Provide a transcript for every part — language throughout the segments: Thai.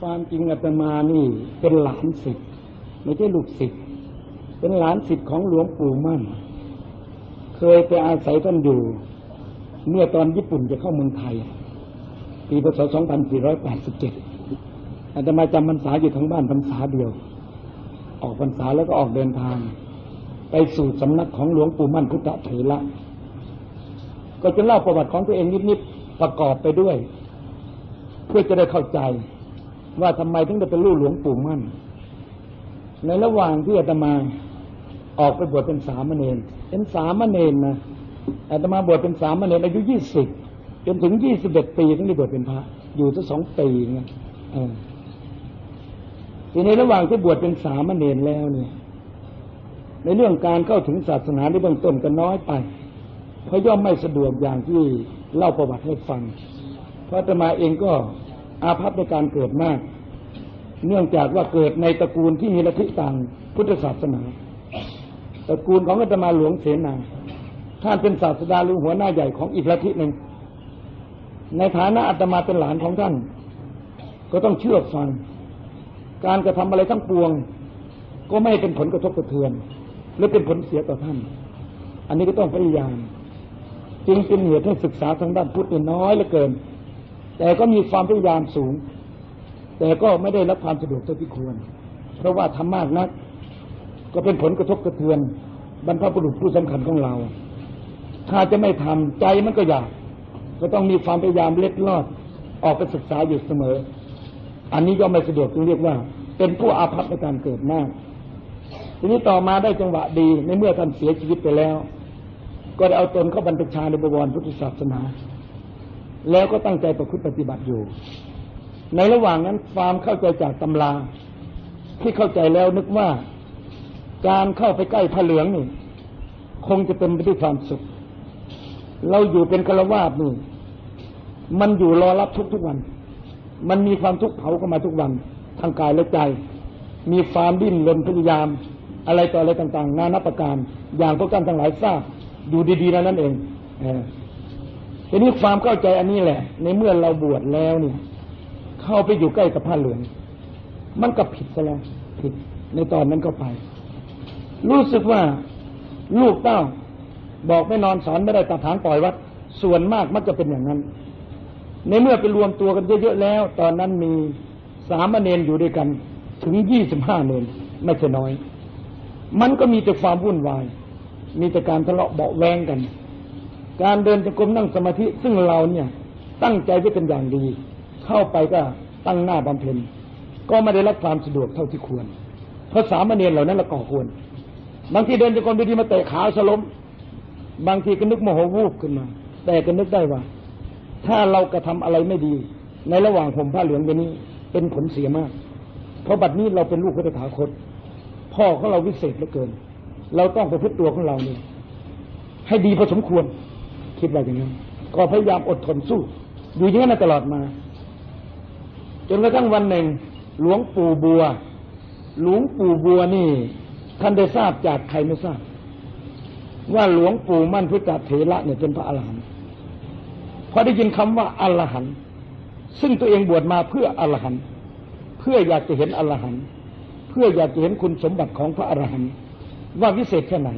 ความจริงอาตมานี่เป็นหลานศิษย์ไม่ใช่ลูกศิษย์เป็นหลานศิษย์ของหลวงปู่มั่น เคยไปอาศัยท่านอยู่ เมื่อตอนญี่ปุ่นจะเข้าเมืองไทย ปีพศ 2487อาตมาจำพรรษาอยู่ทั้งบ้านพรรษาเดียว ออกพรรษาแล้วก็ออกเดินทาง ไปสู่สำนักของหลวงปู่มั่นพุทธเถระก็จะเล่าประวัติของตัวเองนิดๆประกอบไปด้วย เพื่อจะได้เข้าใจ ว่าทำไมถึงได้เป็นลูกหลวงปู่มั่น ในระหว่างที่อาตมาออกไปบวชเป็นสามเณรเป็นสามเณรนะอาตมาบวชเป็นสามเณรอายุยี่สิบจนถึงยี่สิบเอ็ดปีถึงได้บวชเป็นพระ อยู่สักสองปีเงี้ยทีในระหว่างที่บวชเป็นสามเณรแล้วเนี่ย ในเรื่องการเข้าถึงศาสนาในเบื้องต้นก็น้อยไป เพราะย่อมไม่สะดวกอย่างที่เล่าประวัติให้ฟัง เพราะอาตมาเองก็ อาภัพในการเกิดมาก เนื่องจากว่าเกิดในตระกูลที่มีลัทธิต่างพุทธศาสนา ตระกูลของอาตมาหลวงเสนาท่านเป็นศาสดาหรือหัวหน้าใหญ่ของอีกลัทธิหนึ่ง ในฐานะอาตมาเป็นหลานของท่าน ก็ต้องเชื่อฟัง การกระทำอะไรทั้งปวง ก็ไม่เป็นผลกระทบกระเทือน หรือเป็นผลเสียต่อท่าน อันนี้ก็ต้องพยายาม จึงเป็นเหตุให้ศึกษาทางด้านพุทธน้อยเหลือเกิน แต่ก็มีความพยายามสูง แต่ก็ไม่ได้รับความสะดวกเท่าที่ควร เพราะว่าทำมากนัก ก็เป็นผลกระทบกระเทือน บรรพบุรุษผู้สำคัญของเรา ถ้าจะไม่ทำใจมันก็อยาก ก็ต้องมีความพยายามเล็ดลอด ออกไปศึกษาอยู่เสมอ อันนี้ก็ไม่สะดวกจึงเรียกว่า เป็นผู้อาภัพในการเกิดมากทีนี้ต่อมาได้จังหวะดีในเมื่อท่านเสียชีวิตไปแล้ว ก็ได้เอาตนเข้าบรรพชาในบวรพุทธศาสนา แล้วก็ตั้งใจประพฤติปฏิบัติอยู่ ในระหว่างนั้นความเข้าใจจากตำราที่เข้าใจแล้วนึกว่าการเข้าไปใกล้พระเหลืองนี่ คงจะเป็นไปด้วยความสุข เราอยู่เป็นฆราวาสนี่ มันอยู่รอรับทุกทุกวัน มันมีความทุกข์เผาเข้ามาทุกวัน ทางกายและใจ มีความดิ้นรนพยายาม อะไรต่ออะไรต่าง ๆ นานับประการ อย่างพวกท่านทั้งหลายทราบอยู่ดีๆนั่นเอง ทีนี้ความเข้าใจอันนี้แหละ ในเมื่อเราบวชแล้วเนี่ย เข้าไปอยู่ใกล้กับผ้าเหลืองมันก็ผิดซะแล้วผิดในตอนนั้นก็ไป รู้สึกว่าลูกเต้า บอกไม่นอนสอนไม่ได้ตัดถางปล่อยวัด ส่วนมากมักจะเป็นอย่างนั้น ในเมื่อไปรวมตัวกันเยอะๆแล้ว ตอนนั้นมีสามเณรอยู่ด้วยกันถึงยี่สิบห้าเณรไม่ใช่น้อย มันก็มีแต่ความวุ่นวาย มีแต่การทะเลาะเบาแวงกัน การเดินจงกรมนั่งสมาธิซึ่งเราเนี่ยตั้งใจไว้เป็นอย่างดี เข้าไปก็ตั้งหน้าบำเพ็ญก็ไม่ได้รับความสะดวกเท่าที่ควร เพราะสามเณรเหล่านั้นละก่อควร บางทีเดินจงกรมดีๆมาเตะขาสลมบางทีก็นึกโมโหวูบขึ้นมา แต่ก็นึกได้ว่า ถ้าเรากระทำอะไรไม่ดี ในระหว่างผมผ้าเหลืองไปนี้ เป็นผลเสียมาก เพราะบัดนี้เราเป็นลูกพระตถาคต พ่อของเราวิเศษเหลือเกิน เราต้องประพฤติตัวของเราเนี่ยให้ดีพอสมควร คิดว่าอย่างนั้นก็พยายามอดทนสู้อยู่อย่างนั้นตลอดมา จนกระทั่งวันหนึ่ง หลวงปู่บัว หลวงปู่บัวนี่ ท่านได้ทราบจากใครไม่ทราบ ว่าหลวงปู่มั่นพุทธเถระเนี่ยเป็นพระอรหันต์พอได้ยินคำว่าอรหันต์ซึ่งตัวเองบวชมาเพื่ออรหันต์เพื่ออยากจะเห็นอรหันต์เพื่ออยากจะเห็นคุณสมบัติของพระอรหันต์ว่าวิเศษแค่ไหน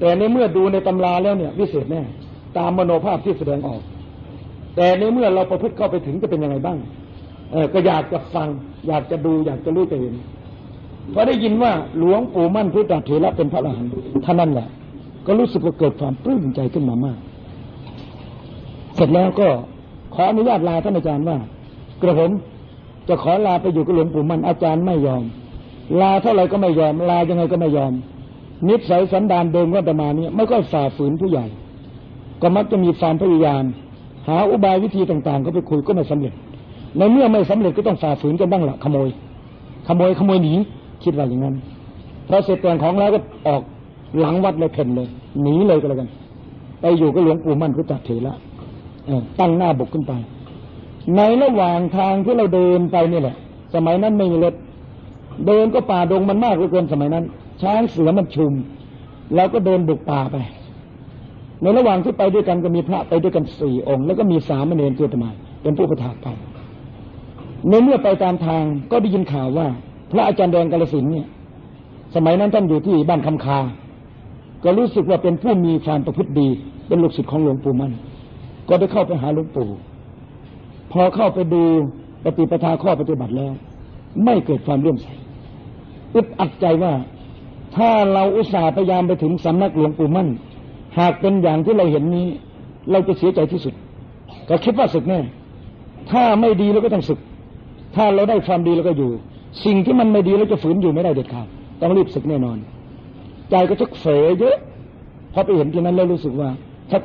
แต่ในเมื่อดูในตำราแล้วเนี่ย วิเศษแน่ ตามมโนภาพที่แสดงออก แต่ในเมื่อเราประพฤติเข้าไปถึงจะเป็นยังไงบ้าง เออก็อยากจะฟัง อยากจะดูอยากจะรู้จะเห็นพอได้ยินว่าหลวงปู่มั่นพุทธเถระเป็นพระอรหันต์ท่านั้นแหละ ก็รู้สึกว่าเกิดความปลื้มใจขึ้นมามาก เสร็จแล้วก็ขออนุญาตลาท่านอาจารย์ว่า กระผมจะขอลาไปอยู่กับหลวงปู่มั่นอาจารย์ไม่ยอม ลาเท่าไหร่ก็ไม่ยอม ลายังไงก็ไม่ยอม นิสัยสันดานเดิมก็ประมาณนี้ไม่ก็ฝ่าฝืนผู้ใหญ่ ก็มักจะมีความพยายาม หาอุบายวิธีต่างๆ ก็ไปคุยก็ไม่สำเร็จ ในเมื่อไม่สำเร็จก็ต้องฝ่าฝืนกันบ้างละขโมย ขโมยขโมยหนีคิดว่าอย่างนั้นพอเสร็จแต่งของแล้วก็ออกหลังวัดเลยเพ่นเลยหนีเลยก็แล้วกัน ไปอยู่กับหลวงปู่มั่นพุทธเถระตั้งหน้าบุกขึ้นไป ในระหว่างทางที่เราเดินไปนี่แหละ สมัยนั้นไม่มีรถเดินก็ป่าดงมันมากเหลือเกินสมัยนั้น ช้างเสือมันชุมเราก็เดินบุกป่าไป ในระหว่างที่ไปด้วยกันก็มีพระไปด้วยกันสี่องค์ แล้วก็มีสามเณรเจตมาเป็นผู้ประทานไปในเมื่อไปตามทางก็ได้ยินข่าวว่า พระอาจารย์แดงกาลสินเนี่ย สมัยนั้นท่านอยู่ที่บ้านคำคา ก็รู้สึกว่าเป็นผู้มีความประพฤติดี เป็นลูกศิษย์ของหลวงปู่มั่นก็ได้เข้าไปหาหลวงปู่ พอเข้าไปดูปฏิปทาข้อปฏิบัติแล้ว ไม่เกิดความเลื่อมใสอึดอัดใจว่า ถ้าเราอุตส่าห์พยายามไปถึงสำนักหลวงปู่มั่น หากเป็นอย่างที่เราเห็นนี้ เราจะเสียใจที่สุด ก็คิดว่าศึกแน่ถ้าไม่ดีเราก็ต้องศึก ถ้าเราได้ความดีเราก็อยู่ สิ่งที่มันไม่ดีเราจะฝืนอยู่ไม่ได้เด็ดขาดต้องรีบศึกแน่นอน ใจก็ชักเฟยเยอะพอไปเห็นที่นั้นแล้วรู้สึกว่า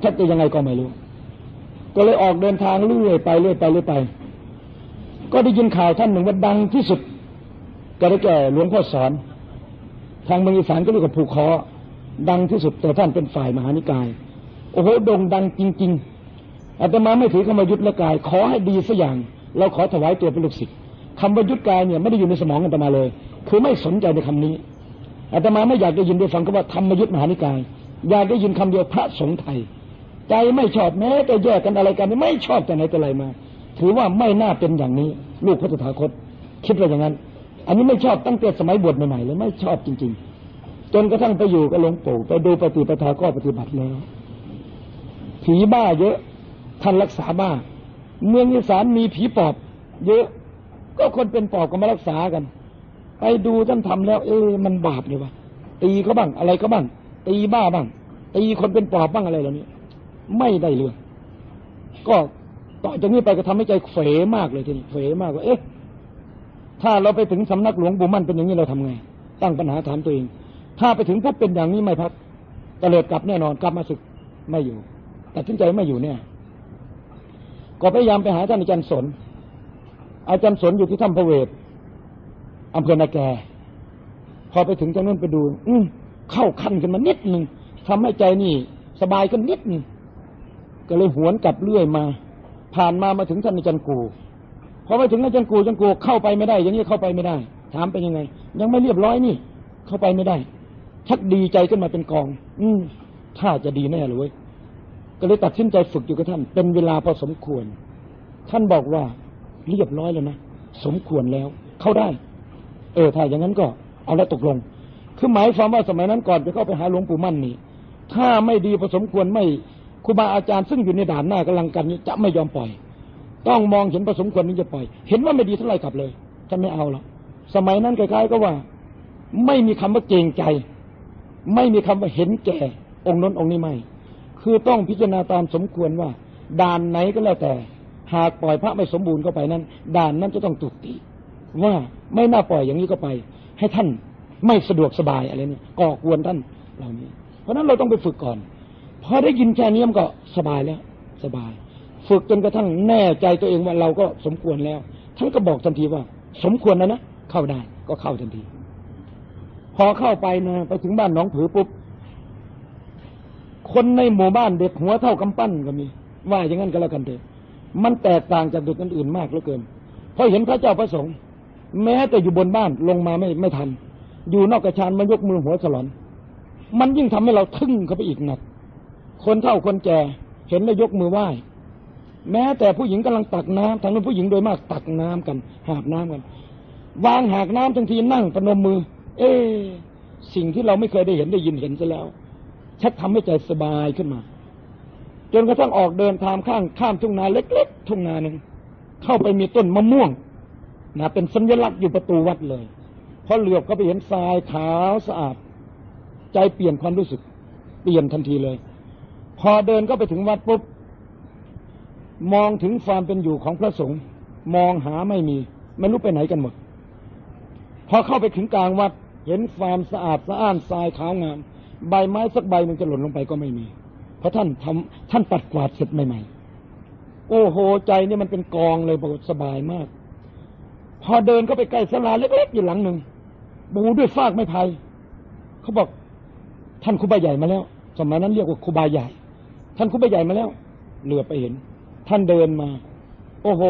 ชัดๆจะยังไงก็ไม่รู้ ก็เลยออกเดินทางเรื่อยไปเรื่อยไปเรื่อยไป ก็ได้ยินข่าวท่านหนึ่งว่าดังที่สุดก็ได้แก่หลวงพ่อสอน ทางเมืองอีสานก็เรียกว่าภูคอ ดังที่สุดแต่ท่านเป็นฝ่ายมหานิกาย โอ้โหโด่งดังจริง ๆอาตมาไม่ถือคำว่ายุทธละกาย ขอให้ดีสักอย่าง เราขอถวายตัวเป็นลูกศิษย์คำว่ายุทธกายเนี่ยไม่ได้อยู่ในสมองอาตมาเลย คือไม่สนใจในคำนี้อาตมาไม่อยากได้ยินได้ฟังคำว่าธรรมยุทธมหานิกาย อยากได้ยินคำเดียวพระสงฆ์ไทย ใจไม่ชอบแม้แต่แยกกันอะไรกันไม่ชอบแต่ไหนแต่ไรมา ถือว่าไม่น่าเป็นอย่างนี้ ลูกพระตถาคต คิดว่าอย่างนั้น อันนี้ไม่ชอบตั้งแต่สมัยบวชใหม่ๆเลยไม่ชอบจริง ๆ จนกระทั่งไปอยู่กับหลวงปู่ไปดูปฏิปทาก็ปฏิบัติแล้วผีบ้าเยอะท่านรักษาบ้า เมืองอีสานมีผีปอบ เยอะ ก็คนเป็นปอบก็มารักษากัน ไปดูท่านทำแล้ว เอ๊มันบาปเลยวะตีเขาบ้างอะไรก็บ้างตีบ้าบ้างตีคนเป็นปอบบ้างอะไรเหล่านี้ไม่ได้เรื่องก็ต่อจากนี้ไปก็ทำให้ใจเฟมากเลยทีนี้เฟมากว่าเอ๊ะถ้าเราไปถึงสำนักหลวงปู่มั่นเป็นอย่างนี้เราทำไง ตั้งปัญหาถามตัวเอง ถ้าไปถึงพบเป็นอย่างนี้ไม่พักตะเลิดกลับแน่นอนกลับมาศึกไม่อยู่แตัดสินใจไม่อยู่เนี่ย ก็พยายามไปหาท่านอาจารย์สน อาจารย์สนอยู่ที่ถ้ำพระเวทอำเภอนาแก พอไปถึงจังนั้นไปดู อืมเข้าคันกันมานิดหนึ่งทำให้ใจนี่ สบายขึ้นนิดหนึงก็เลยหวนกลับเรื่อยมา ผ่านมามาถึงท่านอาจารย์กูพอไปถึงอาจารย์กูอาจารย์กูเข้าไปไม่ได้ อย่างนี้เข้าไปไม่ได้ ถามเป็นยังไง ยังไม่เรียบร้อยนี่ เข้าไปไม่ได้ ชักดีใจขึ้นมาเป็นกอง อืมถ้าจะดีแน่เลยก็เลยตัดสินใจฝึกอยู่กับท่าน เป็นเวลาพอสมควร ท่านบอกว่าเรียบร้อยแล้วนะสมควรแล้ว เข้าได้ เออถ้าอย่างนั้นก็เอาแล้วตกลง คือหมายความว่าสมัยนั้นก่อนจะเข้าไปหาหลวงปู่มั่นนี่ถ้าไม่ดีพอสมควรไม่ครูบาอาจารย์ซึ่งอยู่ในด่านหน้ากำลังกันนี้จะไม่ยอมปล่อย ต้องมองเห็นพอสมควรนี้จะปล่อย เห็นว่าไม่ดีเท่าไรกลับเลยท่านไม่เอาหรอกสมัยนั้นคล้ายๆก็ว่า ไม่มีคำว่าเกรงใจ ไม่มีคำว่าเห็นแก่ องค์น้นองค์นี้ไม่ คือต้องพิจารณาตามสมควรว่า ด่านไหนก็แล้วแต่ หากปล่อยพระไม่สมบูรณ์เข้าไปนั้น ด่านนั้นจะต้องตุกติว่าไม่น่าปล่อยอย่างนี้ก็ไป ให้ท่านไม่สะดวกสบายอะไรนี่ก่อกวนท่านเหล่านี้ เพราะนั้นเราต้องไปฝึกก่อนพอได้ยินแค่นี้มันก็สบายแล้ว สบาย ฝึกจนกระทั่งแน่ใจตัวเองว่าเราก็สมควรแล้วท่านก็บอกทันทีว่า สมควรแล้วนะเข้าได้ก็เข้าทันที พอเข้าไปนะไปถึงบ้านหนองผือปุ๊บ คนในหมู่บ้านเด็กหัวเท่ากำปั้นก็มี ว่าอย่างนั้นก็แล้วกันเถอะมันแตกต่างจากเด็กอื่นมากเหลือเกินพอเห็นพระเจ้าพระสงฆ์แม้แต่อยู่บนบ้านลงมาไม่ไม่ทัน อยู่นอกกระชานมันยกมือหัวสลอน มันยิ่งทำให้เราทึ่งเข้าไปอีกหนัก คนเฒ่าคนแก่เห็นแล้วยกมือไหว้แม้แต่ผู้หญิงกำลังตักน้ำทางนั้นผู้หญิงโดยมากตักน้ำกัน หาบน้ำกัน วางหากน้ำทันทีนั่งประนมมือ เอ๊สิ่งที่เราไม่เคยได้เห็นได้ยินเห็นซะแล้ว ชักทำให้ใจสบายขึ้นมา จนกระทั่งออกเดินทางข้างข้ามทุ่งนาเล็ก ๆ ทุ่งนาหนึ่งเข้าไปมีต้นมะม่วงนะเป็นสัญลักษณ์อยู่ประตูวัดเลยพอเหลือบก็ไปเห็นทรายขาวสะอาด ใจเปลี่ยนความรู้สึก เปลี่ยนทันทีเลย พอเดินก็ไปถึงวัดปุ๊บมองถึงความเป็นอยู่ของพระสงฆ์มองหาไม่มี ไม่รู้ไปไหนกันหมด พอเข้าไปถึงกลางวัด เห็นความสะอาดสะอ้านทรายขาวงาม ใบไม้สักใบหนึ่งจะหล่นลงไปก็ไม่มี เพราะท่านทำท่านปัดกวาดเสร็จใหม่ๆ โอ้โหใจนี่มันเป็นกองเลยปรากฏสบายมาก พอเดินก็ไปใกล้ศาลาเล็กๆอยู่หลังหนึ่งบูด้วยฟากไม้ไผ่เขาบอก ท่านครูบาใหญ่มาแล้ว สมัยนั้นเรียกว่าครูบาใหญ่ ท่านครูบาใหญ่มาแล้ว เหลือไปเห็น ท่านเดินมา โอ้โห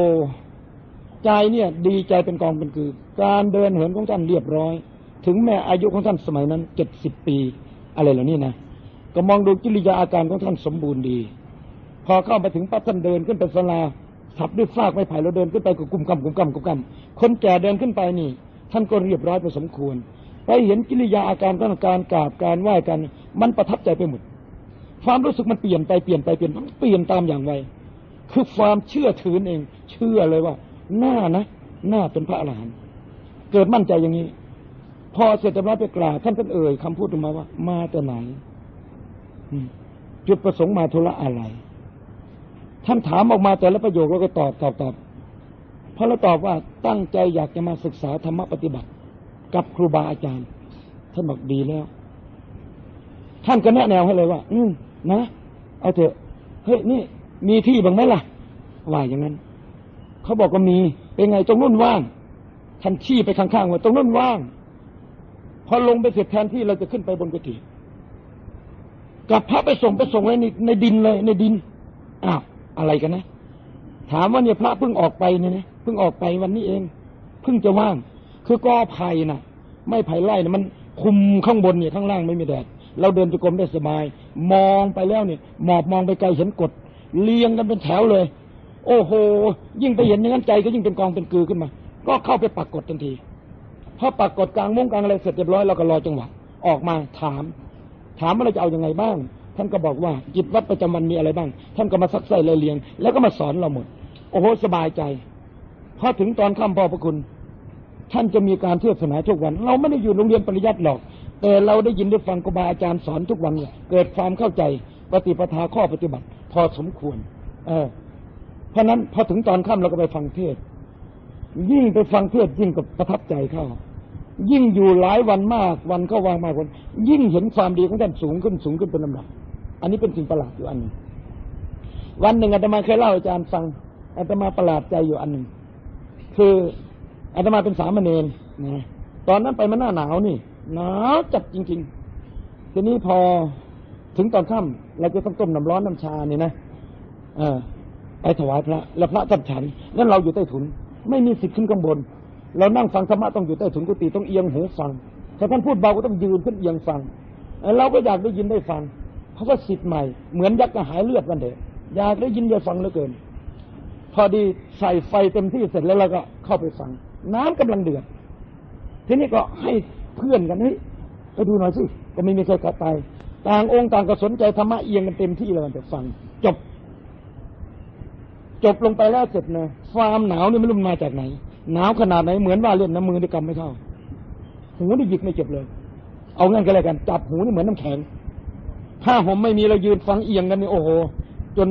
ใจเนี่ย ดีใจเป็นกองเป็นคือ การเดินเหินของท่านเรียบร้อย ถึงแม้อายุของท่านสมัยนั้นเจ็ดสิบปี อะไรเหล่านี้นะก็มองดูกิริยาอาการของท่านสมบูรณ์ดี พอเข้ามาถึงปั๊บท่านเดินขึ้นไปศาลาขับด้วยฟากไม้ไผ่เราเดินขึ้นไปกับกุมกำกุมกำกุมกำคนแก่เดินขึ้นไปนี่ ท่านก็เรียบร้อยพอสมควร ไปเห็นกิริยาอาการของการกราบการไหว้กัน มันประทับใจไปหมด ความรู้สึกมันเปลี่ยนไปเปลี่ยนไปเปลี่ยนมันเปลี่ยนตามอย่างไวคือความเชื่อถือเอง เชื่อเลยว่าหน้านะหน้าเป็นพระอรหันต์เกิดมั่นใจอย่างนี้ พอเสร็จเรียบร้อยไปกราบท่านก็เอ่ยคำพูดออกมาว่า มาแต่ไหนอืมจุดประสงค์มาธุระอะไร ท่านถามออกมาแต่ละประโยคเราก็ตอบตอบตอบพอเราตอบว่าตั้งใจอยากจะมาศึกษาธรรมปฏิบัติ กับครูบาอาจารย์ ท่านบอกดีแล้ว ท่านก็แนะแนวให้เลยว่า อืมนะเอาเถอะเฮ้ยนี่ มีที่บ้างไหมล่ะว่าอย่างนั้นเขาบอกว่ามีเป็นไงตรงนู้นว่างท่านชี้ไปข้างๆว่าตรงนู้นว่าง พอลงไปเสร็จแทนที่เราจะขึ้นไปบนกุฏิกลับพระไปส่งไปส่งไว้ในในดินเลยในดินอ้าวอะไรกันนะ ถามว่าเนี่ยพระเพิ่งออกไปเนี่ยนะเพิ่งออกไปวันนี้เองเพิ่งจะว่าง คือกอไผ่นะไม่ไผ่ไร่นะมันคุมข้างบนเนี่ยข้างล่างไม่มีแดดเราเดินจุกรมได้สบาย มองไปแล้วเนี่ยหมอบมองไปไกลเห็นกดเรียงกันเป็นแถวเลย โอ้โห ยิ่งไปเห็นอย่างนั้นใจก็ยิ่งเป็นกองเป็นกือขึ้นมา ก็เข้าไปปักกดทันที อปักกดกลางมุ้งกลางอะไรเสร็จเรียบร้อยเราก็รอจังหวะออกมาถาม ถามว่าเราจะเอาอยัางไงบ้าง ท่านก็บอกว่ากิจวัตรประจำวันมีอะไรบ้าง ท่านก็มาซักไส้เลยเลียง แล้วก็มาสอนเราหมด โอ้โหสบายใจพอถึงตอนค่ำพอพระคุณ ท่านจะมีการเทศนาทุกวัน เราไม่ได้อยู่โรงเรียนปริยัติหรอก แต่เราได้ยินได้ฟังครูบาอาจารย์สอนทุกวันเกิดความเข้าใจปฏิปทาข้อปฏิบัติ พอสมควร เออ เพราะนั้นพอถึงตอนค่ำเราก็ไปฟังเทศ ยิ่งไปฟังเทศยิ่งกับประทับใจเข้า ยิ่งอยู่หลายวันมาก วันก็วางมากวันยิ่งเห็นความดีของท่านสูงขึ้นสูงขึ้นเป็นลำดับ อันนี้เป็นสิ่งประหลาดอยู่อันหนึ่งวันหนึ่งอาตมาเคยเล่าอาจารย์ฟังอาตมาประหลาดใจอยู่อันหนึ่งคืออาตมาเป็นสามเณรนะตอนนั้นไปมาหน้าหนาวนี่หนาวจัดจริง ๆ ทีนี้พอถึงตอนค่ำเราจะต้องต้มน้ำร้อนน้ำชาเนี่ยนะเออไปถวายพระ แล้วพระท่านฉันนั่นเราอยู่ใต้ถุน ไม่มีสิทธิ์ขึ้นข้างบน เรานั่งฟังธรรมะต้องอยู่ใต้ถุนกุฏิต้องเอียงหูฟัง ถ้าท่านพูดเบาก็ต้องยืนขึ้นเอียงฟัง เราก็อยากได้ยินได้ฟังเพราะว่าสิทธิ์ใหม่ เหมือนยักษ์กระหายเลือดกันเถอะอยากได้ยินได้ฟังเหลือเกิน พอดีใส่ไฟเต็มที่เสร็จแล้วเราก็เข้าไปฟัง น้ำกำลังเดือด ทีนี้ก็ให้เพื่อนกันเฮ้ยไปดูหน่อยสิก็ไม่มีใครกลับไป ต่างองค์ต่างก็สนใจธรรมะเอียงกันเต็มที่เลยมันจะฟัง จบ จบลงไปแล้วเสร็จนะความหนาวนี่ไม่รู้มาจากไหน หนาวขนาดไหนเหมือนว่าเล่นน้ำมือในกำไม่เข้า หูนี่หยิกไม่เจ็บเลย เอางั้นก็แล้วกัน จับหูนี่เหมือนน้ำแข็งถ้าผมไม่มีเรายืนฟังเอียงกันนี่โอ้โห จน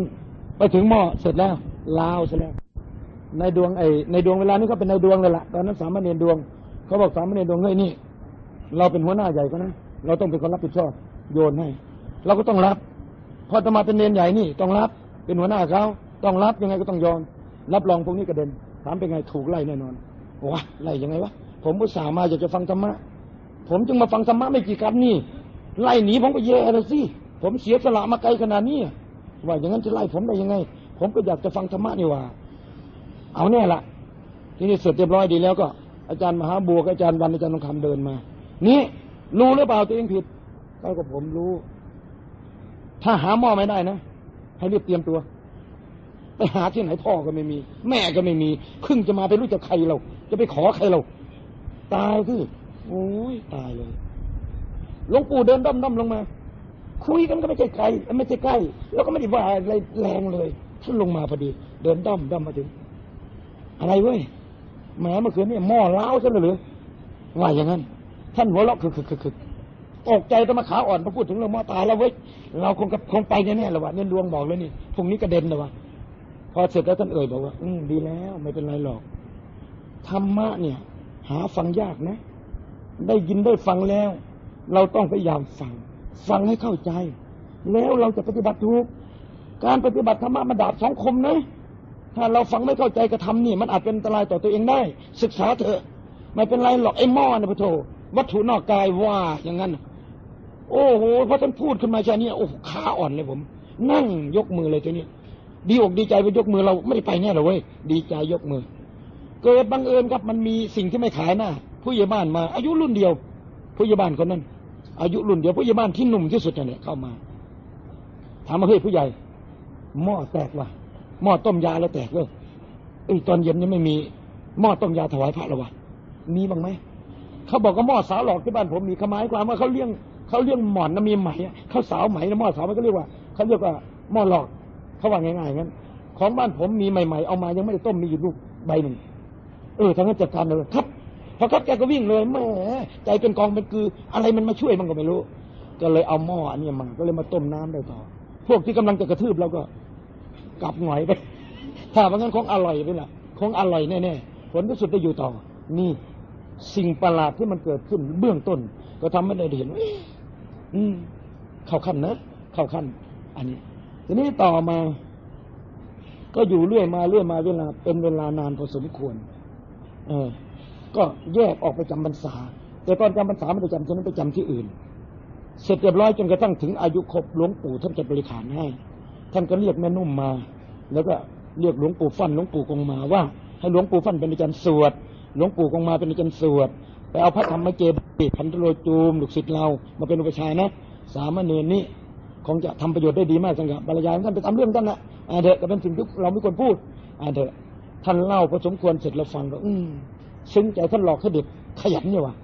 ไปถึงหม้อเสร็จแล้วลาวเสร็จแล้ว ในดวงไอในดวงเวลานี้เขาเป็นในดวงเลยล่ะตอนนั้นสามเณรดวงเขาบอกสามเณรดวงเฮ้ยนี่ เราเป็นหัวหน้าใหญ่ก็นะเราต้องเป็นคนรับผิดชอบโยนให้เราก็ต้องรับพอจะมาเป็นเนรใหญ่นี่ต้องรับ เป็นหัวหน้าเขาต้องรับยังไงก็ต้องยอมรับรองพวกนี้กระเด็น ถามเป็นไงถูกไล่แน่นอนวะไล่ยังไงวะผมอุตส่ามาอยากจะฟังธรรมะ ผมจึงมาฟังธรรมะไม่กี่คำนี่ ไล่หนีผมก็แย่เลยสิผมเสียสละมาไกลขนาดนี้ว่าอย่างนั้นจะไล่ผมได้ยังไง ผมก็อยากจะฟังธรรมะนี่ว่า เอาแน่ละทีนี้เสร็จเรียบร้อยดีแล้วก็ อาจารย์มหาบัวกับอาจารย์วันอาจารย์ทองคำเดินมา นี่รู้หรือเปล่าตัวเองผิดก็กับผมรู้ ถ้าหาหม้อไม่ได้นะให้รีบเตรียมตัว หาที่ไหนพ่อก็ไม่มี แม่ก็ไม่มีเพิ่งจะมาไปรู้จักใครเรา จะไปขอใครเรา ตายสิโอ้ยตายเลยหลวงปู่เดินด้อมด้อมลงมา คุยกันก็ไม่ใช่ไกลไม่ใช่ใกล้ แล้วก็ไม่ได้ว่าอะไรแรงเลยท่านลงมาพอดี เดินด้อมด้อมมาถึง อะไรเว้ยแหมเมื่อคืนนี่หม้อล้าซะเลยหรือว่าอย่างนั้น ท่านหัวเราะคือคือคือคือตกใจตะมาขาอ่อนพอพูดถึงเรื่องหม้อตายแล้วเว้ยเราคงกับคงไปแน่ๆแล้ววะเนี่ยดวงบอกเลยนี่พรุ่งนี้กระเด็นแล้ววะ พอเสร็จแล้วท่านเอ่ยบอกว่า อืมดีแล้วไม่เป็นไรหรอกธรรมะเนี่ย หาฟังยากนะ ได้ยินได้ฟังแล้ว เราต้องพยายามฟัง ฟังให้เข้าใจ แล้วเราจะปฏิบัติถูก การปฏิบัติธรรมะมันดาบสองคมนะ ถ้าเราฟังไม่เข้าใจกระทำนี่ มันอาจเป็นอันตรายต่อตัวเองได้ ศึกษาเถอะ ไม่เป็นไรหรอกไอ้หม้อนะพระโทวัตถุนอกกายว่าอย่างนั้น โอ้โหพอท่านพูดขึ้นมาแค่นี้โอ้ขาอ่อนเลยผม นั่งยกมือเลยทีนี้ ดีอกดีใจไปยกมือเราไม่ได้ไปแน่หรอเว้ยดีใจยกมือ เกิดบังเอิญครับมันมีสิ่งที่ไม่ขายหน้าผู้ใหญ่บ้านมา อายุรุ่นเดียว ผู้ใหญ่บ้านคนนั้น อายุรุ่นเดียวผู้ใหญ่บ้านที่หนุ่มที่สุดเนี่ยเข้ามาถามมาเฮ้ยผู้ใหญ่หม้อแตกว่ะหม้อต้มยาแล้วแตกเว้ยเอ้ตอนเย็นนี่ไม่มีหม้อต้มยาถวายพระละวะมีบ้างไหมเขาบอกว่าหม้อสาวหลอกที่บ้านผมมีขมายความว่าเขาเลี้ยงเขาเลี้ยงหมอนนะมีไหมเขาสาวไหมนะหม้อสาวมันก็เรียกว่าเขาเรียกว่าหม้อหลอก เขาว่าง่ายๆงั้น ของบ้านผมมีใหม่ๆ เอามายังไม่ได้ต้มมีอยู่ลูกใบหนึ่งเออทั้งนั้นจัดการเลยครับพอครับแกก็วิ่งเลยแหมใจเป็นกองเป็นคืออะไรมันมาช่วยมันก็ไม่รู้ ก็เลยเอาหม้ออันนี้มาก็เลยมาต้มน้ำได้ต่อ พวกที่กำลังจะกระทืบเราก็ กลับหงอยไปถ้าว่างั้นคงอร่อยไปละคงอร่อยแน่ๆผลที่สุดได้อยู่ต่อ นี่สิ่งประหลาดที่มันเกิดขึ้นเบื้องต้น ก็ทำให้ได้เห็นว่าอืมเข้าขั้นนะเข้าขั้น อันนี้ ทีนี้ต่อมา ก็อยู่เรื่อยมาเรื่อยมาเวลา เป็นเวลานานพอสมควร เออ ก็แยกออกไปจำพรรษา แต่ตอนจำพรรษาไม่ได้จำที่นั้นไปจำที่อื่น เสร็จเรียบร้อยจนกระทั่งถึงอายุครบหลวงปู่ท่านจะบริขารให้ ท่านก็เรียกแม่นุ่มมา แล้วก็เรียกหลวงปู่ฟันหลวงปู่กงมาว่า ให้หลวงปู่ฟันเป็นอาจารย์สวด หลวงปู่กงมาเป็นอาจารย์สวดไปเอาพระธรรมเจดีย์พันธโลจูมลูกศิษย์เรามาเป็นอุปชฌาย์นะ สามเณรนี้ คงจะทำประโยชน์ได้ดีมากสังกับบรรยายท่านไปทำเรื่องท่านนะอ่าเถอะก็เป็นสิ่งที่เราไม่ควรพูดอ่าเถอะท่านเล่าพอสมควรเสร็จเราฟังก็อืมซึ้งใจท่านหลอกให้เด็กขยันเนี่ยว่ะ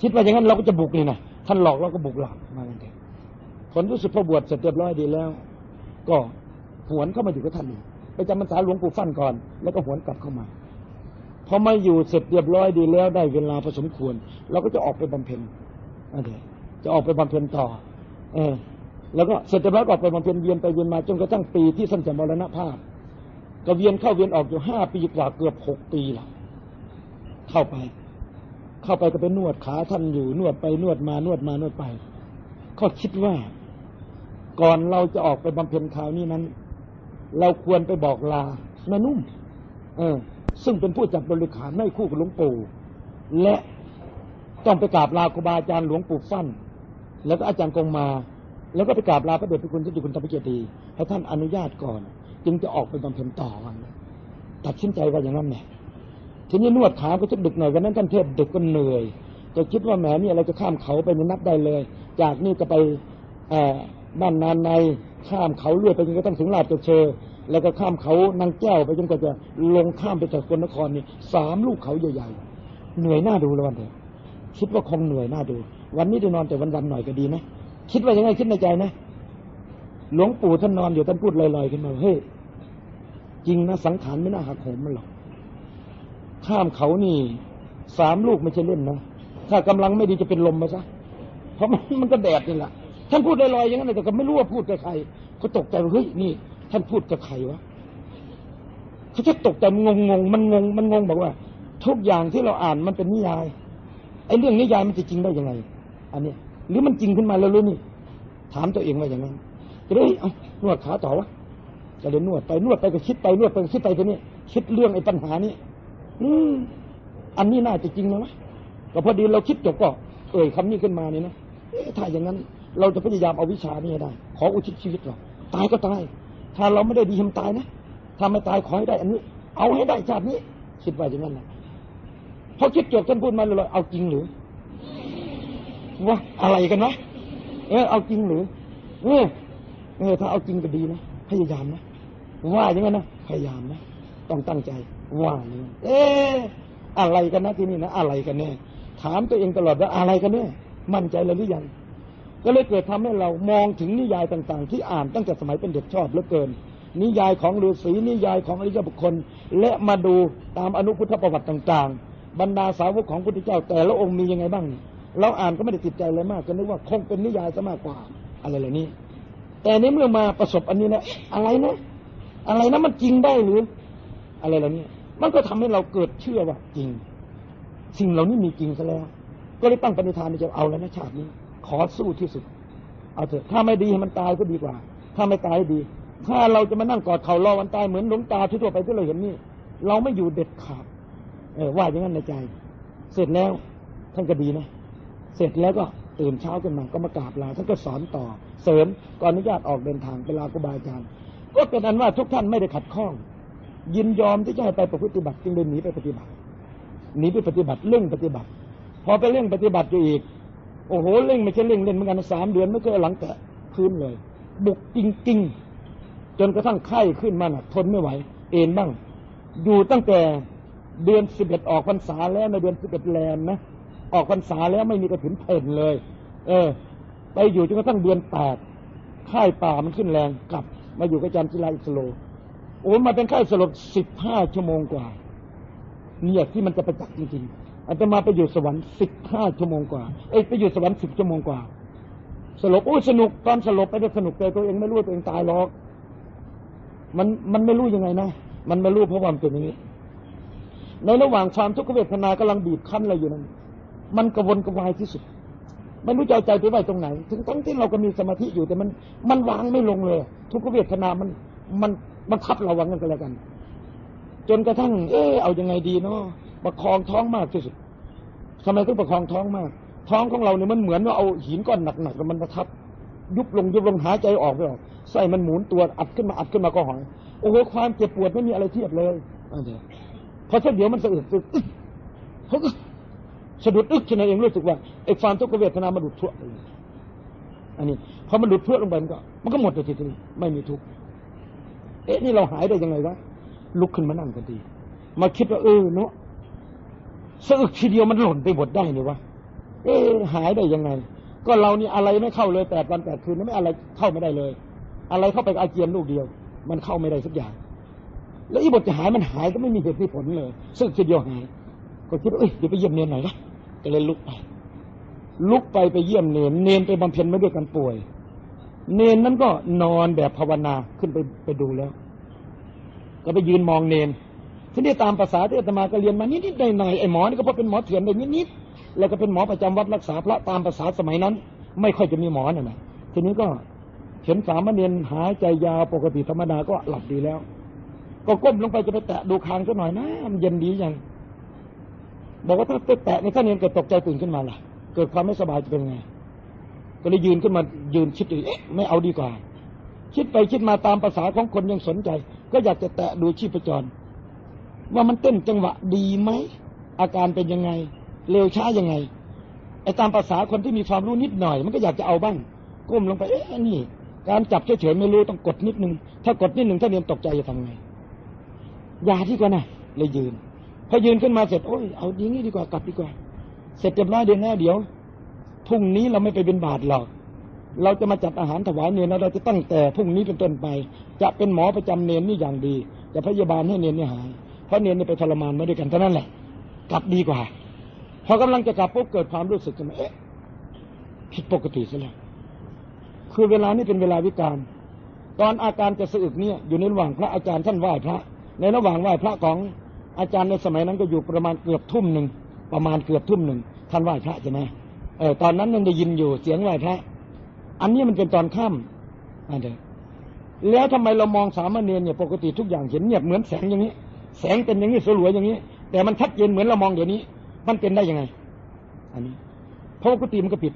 คิดว่าอย่างนั้นเราก็จะบุกเลยนะท่านหลอกเราก็บุกหลักมากันเถอะผลรู้สึกพอบวชเสร็จเรียบร้อยดีแล้ว ก็หวนเข้ามาอยู่กับท่านอีกไปจำพรรษาหลวงปู่ฟั่นก่อน แล้วก็หวนกลับเข้ามาพอมาอยู่เสร็จเรียบร้อยดีแล้วได้เวลาพอสมควร เราก็จะออกไปบำเพ็ญอันเดียจะออกไปบำเพ็ญต่อ เออ แล้วก็เสร็จเรียบร้อยก็ออกไปบำเพ็ญเวียนไปเวียนมาจนกระทั่งปีที่ท่านจะมรณภาพก็เวียนเข้าเวียนออกอยู่ห้าปีกว่าเกือบหกปีละเข้าไป เข้าไปก็ไปนวดขาท่านอยู่นวดไปนวดมานวดมานวดไปก็คิดว่าก่อนเราจะออกไปบำเพ็ญคราวนี้นั้น เราควรไปบอกลาแม่นุ่ม เออ ซึ่งเป็นผู้จัดบริขารไม่คู่กับหลวงปู่และต้องไปกราบลาครูบาอาจารย์หลวงปู่ฟั่น แล้วก็อาจารย์กงมา แล้วก็ไปกราบลาพระเดชพระคุณที่จุคุณธรรมเจดีย์ให้ท่านอนุญาตก่อน จึงจะออกไปบำเพ็ญต่อวันตัดสินใจว่าอย่างนั้นแหละทีนี้นวดขาก็จะดึกหน่อยวันนั้นท่านเทศดึกก็เหนื่อยจะคิดว่าแหมนี่เราจะข้ามเขาไปนับได้เลย จากนี่จะไปบ้านนานในข้ามเขาเลื่อยไปจนกระทั่งถึงลาดเจเชอแล้วก็ข้ามเขานางแก้วไปจนกว่าจะลงข้ามไปจากกลนครนี่สามลูกเขาใหญ่ๆเหนื่อยหน้าดูแล้ววันเถอะคิดว่าคงเหนื่อยหน้าดู วันนี้ได้นอนแต่วันๆหน่อยก็ดีนะ คิดว่ายังไงคิดในใจนะ หลวงปู่ท่านนอนอยู่ท่านพูดลอยๆขึ้นมาเฮ้ยจริงนะสังขารไม่น่าหักโหมมันหรอกข้ามเขานี่สามลูกไม่ใช่เล่นนะถ้ากำลังไม่ดีจะเป็นลมมาซะเพราะมันมันก็แดดนี่แหละท่านพูดลอยๆอย่างนั้นแต่ก็ไม่รู้ว่าพูดกับใครก็ตกใจเฮ้ยนี่ ท่านพูดกับใครวะเขาจะตกใจงงงมันงงมันงงบอกว่า ทุกอย่างที่เราอ่านมันเป็นนิยายไอ้เรื่องนิยายมันจะจริงได้ยังไง อันนี้ หรือมันจริงขึ้นมาแล้วหรือนี่ ถามตัวเองว่าอย่างนั้นจะได้เอานวดขาต่อวะจะเลยนวดไปนวดไปก็คิดไปนวดไปคิดไปตัวนี้คิดเรื่องไอ้ปัญหานี้อืมอันนี้น่าจะจริงนะวะก็พอดีเราคิดจบก็ เอ่ยคำนี้ขึ้นมานี่นะถ้าอย่างนั้น เราจะพยายามเอาวิชานี้ได้ ขออุทิศชีวิตเราตายก็ตาย ถ้าเราไม่ได้ดีทำตายนะถ้าไม่ตายขอให้ได้ อันนี้ เอาให้ได้ชาตินี้ คิดว่าอย่างนั้นนะพอคิดจบท่านพูดมาเลยเอาจริงหรือ ว่าอะไรกันวะเออเอาจริงหรือเออเออถ้าเอาจริงก็ดีนะพยายามนะว่าอย่างนั้นนะพยายามนะต้องตั้งใจ ว่าอย่างนี้เอออะไรกันนะที่นี่นะอะไรกันแน่ถามตัวเองตลอดว่าอะไรกันแน่มั่นใจแล้วหรือยังก็เลยเกิดทำให้เรามองถึงนิยายต่างๆ ที่อ่านตั้งแต่สมัยเป็นเด็กชอบเหลือเกิน นิยายของฤาษีนิยายของอริยบุคคล และมาดูตามอนุพุทธประวัติต่าง ๆ บรรดาสาวกของพุทธเจ้าแต่ละองค์มียังไงบ้าง เราอ่านก็ไม่ได้ติดใจอะไรมากก็นึกว่าคงเป็นนิยายซะมากกว่า อะไรเหล่านี้ แต่ในเมื่อมาประสบอันนี้นะอะไรนะอะไรนะมันจริงได้หรือ อะไรเหล่านี้มันก็ทำให้เราเกิดเชื่อว่าจริง สิ่งเหล่านี้มีจริงซะแล้ว ก็เลยตั้งปณิธานในใจเอาแล้วนะชาตินี้ ขอสู้ที่สุด เอาเถอะถ้าไม่ดีให้มันตายก็ดีกว่า ถ้าไม่ตายดี ถ้าเราจะมานั่งกอดเข่ารอวันตายเหมือนหลวงตาทั่วไปที่เราเห็นนี่ เราไม่อยู่เด็ดขาดเออว่าอย่างนั้นในใจ เสร็จแล้วท่านก็ดีนะ เสร็จแล้วก็ตื่นเช้าขึ้นมาก็มากราบลาท่านก็สอนต่อ เสริมก่อนอนุญาตออกเดินทางไปลาครูบาอาจารย์ก็เป็นอันว่าทุกท่านไม่ได้ขัดข้อง ยินยอมที่จะให้ไปประพฤติบัติจึงเดินหนีไปปฏิบัติหนีไปปฏิบัติเร่งปฏิบัติ พอไปเร่งปฏิบัติอยู่อีก โอ้โหเร่งไม่ใช่เร่งเล่นเหมือนกันสามเดือนไม่เคยหลังแตะพื้นเลย บุกจริงๆ จนกระทั่งไข้ขึ้นมาหนักทนไม่ไหว เอ็นบ้าง อยู่ตั้งแต่เดือนสิบเอ็ดออกพรรษาแล้วในเดือนสิบเอ็ดแรมนะ ออกพรรษาแล้วไม่มีกระถินเพนเลย เออ ไปอยู่จนกระทั่งเดือนแปดค่ายป่ามันขึ้นแรงกลับ มาอยู่กับอาจารย์จิราอิสโลโอ้มาเป็นค่ายสลบสิบห้าชั่วโมงกว่าเนี่ยที่มันจะประจักษ์จริงๆอาจจะมาไปอยู่สวรรค์สิบห้าชั่วโมงกว่าเอ้ไปอยู่สวรรค์สิบชั่วโมงกว่า สลบโอ้สนุกตอนสลบไปได้สนุกแต่ตัวเองไม่รู้ตัวเองตายหรอก มันมันไม่รู้ยังไงนะมันไม่รู้เพราะความเป็นอย่างนี้ในระหว่างความทุกขเวทนากำลังบีบคั้นอะไรอยู่นั้น มันกระวนกระวายที่สุด ไม่รู้จะใจไปไว้ตรงไหน ถึงทั้งที่เราก็มีสมาธิอยู่แต่มัน มันวางไม่ลงเลย ทุกขเวทนามันมันมันทับเราวังกันกันแล้วกัน จนกระทั่ง เออเอายังไงดีเนาะประคองท้องมากที่สุดทำไมต้องประคองท้องมาก ท้องของเราเนี่ยมันเหมือนว่าเอาหินก้อนหนักๆมันมาทับ ยุบลงยุบลงหายใจออกไม่ออกไส้มันหมุนตัวอัดขึ้นมาอัดขึ้นมาก็หอยโอ้โหความเจ็บปวดไม่มีอะไรเทียบเลยเพอสักเดี๋ยวมันสะอึกสะอึกเขา สะดุดอึกชนะเองรู้สึกว่าไอ้ความทุกขเวทนามันดุดทั่วอันนี้พอมันดุดทั่วลงไปมันก็ มันก็หมดเลยทีนี้ไม่มีทุกข์เอ๊ะนี่เราหายได้ยังไงวะลุกขึ้นมานั่งกันดีมาคิดว่าเออเนาะสะอึกทีเดียวมันหล่นไปหมดได้เนี่ยวะเอ๊หายได้ยังไง ก็เรานี่อะไรไม่เข้าเลยแปดวันแปดคืนไม่อะไรเข้าไม่ได้เลย อะไรเข้าไปอาเจียนลูกเดียว มันเข้าไม่ได้สักอย่าง แล้วอีบทจะหายมันหายก็ไม่มีเหตุมีผลเลยซึ่งทีเดียวหายก็คิดว่าเอ้ยเดี๋ยวไปเยี่ยมเนียนหน่อยนะ ก็เลยลุกไป ลุกไปไปเยี่ยมเนนเนนไปบำเพ็ญไมาด้วยกันป่วย เนนนั้นก็นอนแบบภาวนาขึ้นไปไปดูแล้ว ก็ไปยืนมองเนนทีนี้ตามภาษาที่อาตมาก็เรียนมานิดๆหน่อยๆไอ้หมอนี่ก็เพราะเป็นหมอเถื่อนไปนิดๆแล้วก็เป็นหมอประจำวัดรักษาพระตามภาษาสมัยนั้น ไม่ค่อยจะมีหมอน่ะนะทีนี้ก็เห็นสามเณรหายใจยาวปกติธรรมดาก็หลับดีแล้ว ก็ก้มลงไปจะไปแตะดูคางสักหน่อยนะมันเย็นดียัง บอกว่าถ้าไปแตะในท่านเนเกิดตกใจตื่นขึ้นมาล่ะ เกิดความไม่สบายจะเป็นไง ก็เลยยืนขึ้นมายืนคิดเอ๊ะไม่เอาดีกว่า คิดไปคิดมาตามภาษาของคนยังสนใจ ก็อยากจะแตะดูชีพจร ว่ามันเต้นจังหวะดีไหมอาการเป็นยังไง เร็วช้ายังไงไอ้ตามภาษาคนที่มีความรู้นิดหน่อย มันก็อยากจะเอาบ้างก้มลงไปเอ๊ะนี่ การจับเฉยๆไม่รู้ต้องกดนิดนึง ถ้ากดนิดนึงถ้าเรียนตกใจจะทำไงยาที่กว่านะเลยยืน อยืนขึ้นมาเสร็จโอ้ยเอาดีนี้ดีกว่ากลับดีกว่า เสร็จเรียบร้อยเดี๋ยวแน่เดี๋ยวพรุ่งนี้เราไม่ไปเป็นบาทหรอก เราจะมาจัดอาหารถวายเนรเราจะตั้งแต่พรุ่งนี้เป็นต้นไป จะเป็นหมอประจำเนรนี่อย่างดี จะพยาบาลให้เนรนี่หาย เพราะเนรนี่ไปทรมานมาด้วยกันเท่านั้นแหละ กลับดีกว่า พอกำลังจะกลับปุ๊บเกิดความรู้สึกขึ้นมาเอ๊ะผิดปกติซะแล้วคือเวลานี้เป็นเวลาวิการตอนอาการจะสะอึกเนี่ยอยู่ในระหว่างพระอาจารย์ท่านไหว้พระ ในระหว่างไหว้พระของ อาจารย์ในสมัยนั้นก็อยู่ประมาณเกือบทุ่มหนึ่งประมาณเกือบทุ่มหนึ่งท่านไหว้พระใช่ไหมเออตอนนั้นยังได้ยินอยู่เสียงไหว้พระ อันนี้มันเป็นตอนค่ำอันเดียแล้วทำไมเรามองสามเณรเนี่ยปกติทุกอย่างเห็นเงียบเหมือนแสงอย่างนี้ แสงเป็นอย่างนี้สลวยอย่างนี้ แต่มันชัดเจนเหมือนเรามองเดี๋ยวนี้ มันเป็นได้ยังไง อันนี้เพราะกุฏิมันก็ปิด